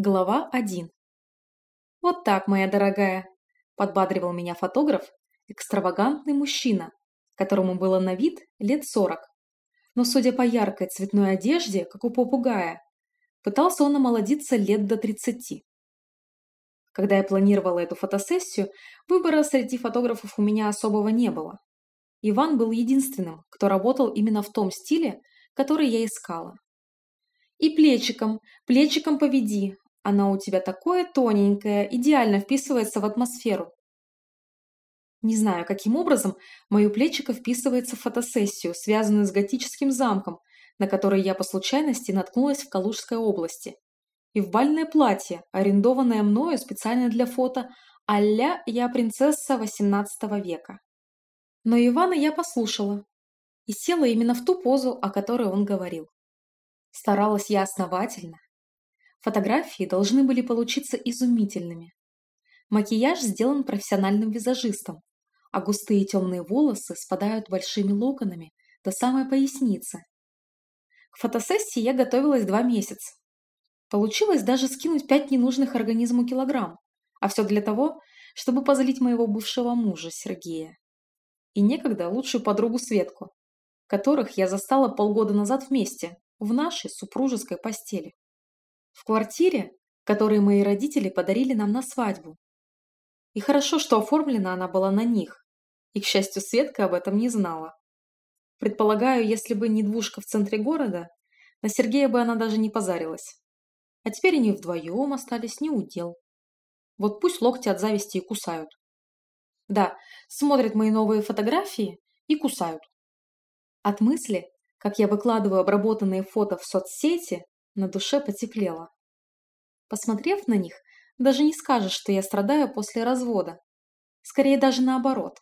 Глава 1 «Вот так, моя дорогая», – подбадривал меня фотограф, экстравагантный мужчина, которому было на вид лет сорок. Но, судя по яркой цветной одежде, как у попугая, пытался он омолодиться лет до тридцати. Когда я планировала эту фотосессию, выбора среди фотографов у меня особого не было. Иван был единственным, кто работал именно в том стиле, который я искала. И плечиком, плечиком поведи, она у тебя такое тоненькое, идеально вписывается в атмосферу. Не знаю, каким образом мое плечико вписывается в фотосессию, связанную с готическим замком, на который я по случайности наткнулась в Калужской области. И в бальное платье, арендованное мною специально для фото а «Я принцесса XVIII века». Но Ивана я послушала и села именно в ту позу, о которой он говорил. Старалась я основательно, Фотографии должны были получиться изумительными. Макияж сделан профессиональным визажистом, а густые темные волосы спадают большими локонами до самой поясницы. К фотосессии я готовилась два месяца. Получилось даже скинуть пять ненужных организму килограмм, а все для того, чтобы позлить моего бывшего мужа Сергея. И некогда лучшую подругу Светку, которых я застала полгода назад вместе, в нашей супружеской постели в квартире, которую мои родители подарили нам на свадьбу. И хорошо, что оформлена она была на них. И, к счастью, Светка об этом не знала. Предполагаю, если бы не двушка в центре города, на Сергея бы она даже не позарилась. А теперь они вдвоем остались не удел. Вот пусть локти от зависти и кусают. Да, смотрят мои новые фотографии и кусают. От мысли, как я выкладываю обработанные фото в соцсети, на душе потеплело. Посмотрев на них, даже не скажешь, что я страдаю после развода. Скорее даже наоборот.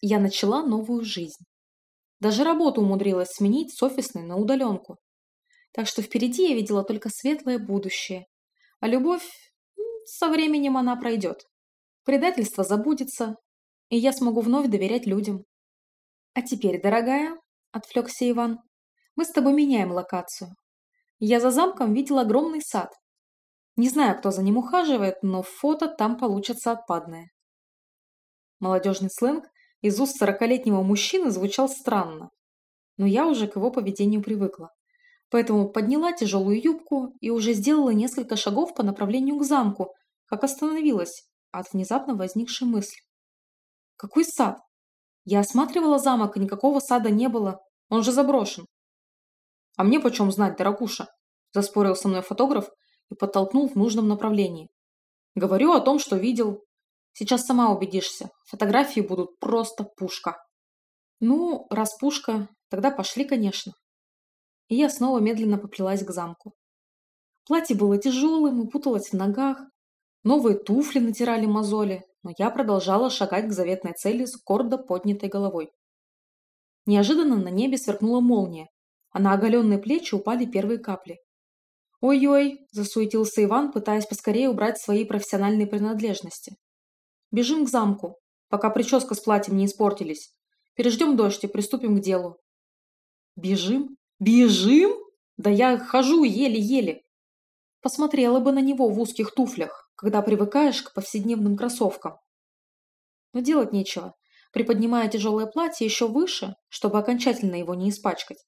Я начала новую жизнь. Даже работу умудрилась сменить с офисной на удаленку. Так что впереди я видела только светлое будущее. А любовь, со временем она пройдет. Предательство забудется, и я смогу вновь доверять людям. А теперь, дорогая, отвлекся Иван, мы с тобой меняем локацию. Я за замком видел огромный сад. Не знаю, кто за ним ухаживает, но фото там получатся отпадные. Молодежный сленг из уст сорокалетнего мужчины звучал странно, но я уже к его поведению привыкла. Поэтому подняла тяжелую юбку и уже сделала несколько шагов по направлению к замку, как остановилась от внезапно возникшей мысли. Какой сад? Я осматривала замок, и никакого сада не было. Он же заброшен. «А мне почем знать, дорогуша?» – заспорил со мной фотограф и подтолкнул в нужном направлении. «Говорю о том, что видел. Сейчас сама убедишься. Фотографии будут просто пушка». «Ну, раз пушка, тогда пошли, конечно». И я снова медленно поплелась к замку. Платье было тяжелым и путалось в ногах. Новые туфли натирали мозоли, но я продолжала шагать к заветной цели с гордо поднятой головой. Неожиданно на небе сверкнула молния, а на оголенные плечи упали первые капли. «Ой-ой!» – засуетился Иван, пытаясь поскорее убрать свои профессиональные принадлежности. «Бежим к замку, пока прическа с платьем не испортились. Переждем дождь и приступим к делу». «Бежим? Бежим? Да я хожу еле-еле!» Посмотрела бы на него в узких туфлях, когда привыкаешь к повседневным кроссовкам. Но делать нечего. Приподнимая тяжелое платье еще выше, чтобы окончательно его не испачкать,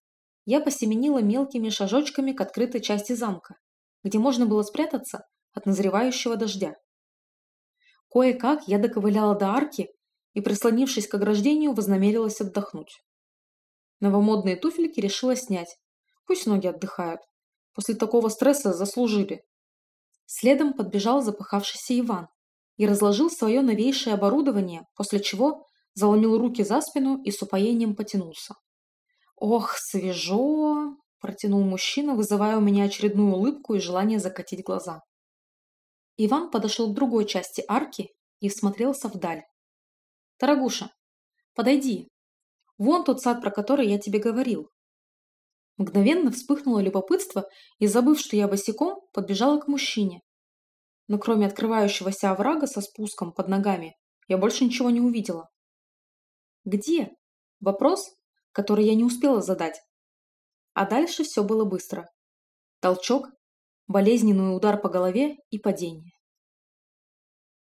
я посеменила мелкими шажочками к открытой части замка, где можно было спрятаться от назревающего дождя. Кое-как я доковыляла до арки и, прислонившись к ограждению, вознамерилась отдохнуть. Новомодные туфельки решила снять. Пусть ноги отдыхают. После такого стресса заслужили. Следом подбежал запыхавшийся Иван и разложил свое новейшее оборудование, после чего заломил руки за спину и с упоением потянулся. «Ох, свежо!» – протянул мужчина, вызывая у меня очередную улыбку и желание закатить глаза. Иван подошел к другой части арки и всмотрелся вдаль. «Дорогуша, подойди. Вон тот сад, про который я тебе говорил». Мгновенно вспыхнуло любопытство и, забыв, что я босиком, подбежала к мужчине. Но кроме открывающегося оврага со спуском под ногами, я больше ничего не увидела. «Где?» Вопрос, который я не успела задать. А дальше все было быстро. Толчок, болезненный удар по голове и падение.